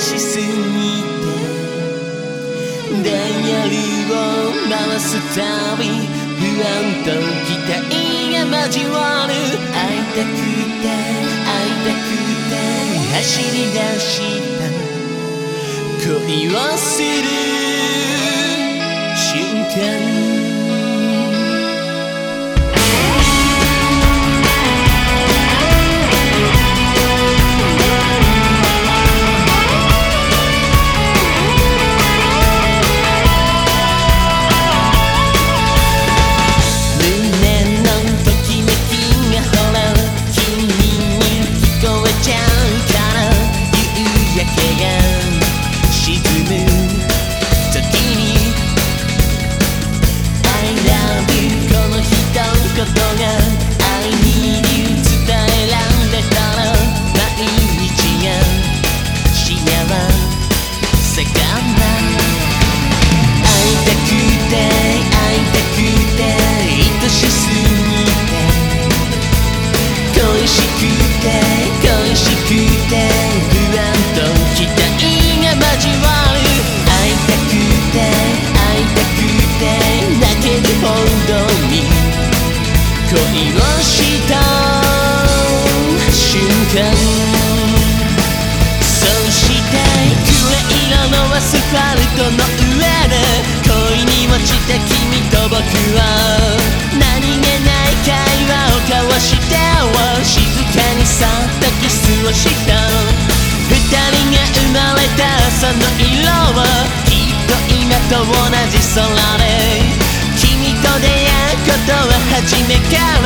しすぎてダイヤルを回すたび不安と期待が交わる。会いたくて会いたくて走り出した。恋をする。瞬間 again. 恋をした瞬間、そうした。黒色のアスファルトの上で恋に落ちた君と僕は何気ない会話を交わしては静かに去ったキスをした二人が生まれた朝の色はきっと今と同じ空で君と出会うことは初めから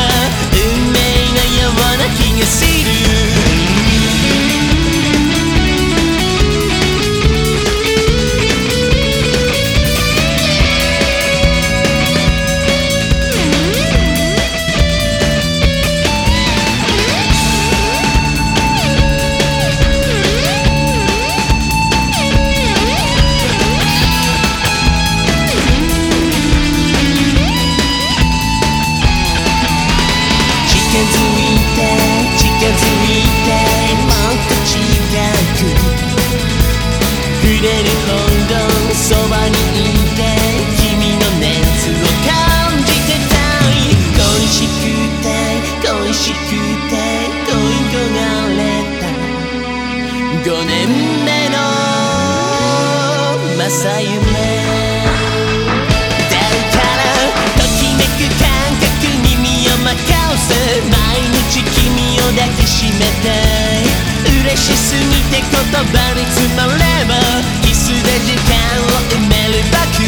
づいて近づいてもっと近く触れる温度そばにいて君の熱を感じてたい恋しくて恋しくて恋焦がれた5年目の正夢抱きしめて嬉しすぎて言葉に詰まればキスで時間を埋める僕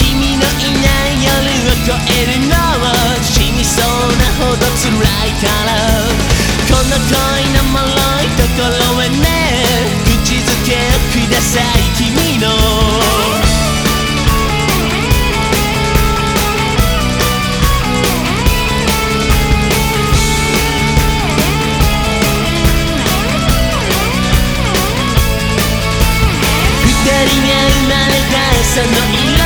君のいない夜を越えるのは死にそうなほど辛いからこの恋の脆いところへね。さい君の二人が生ま Send the.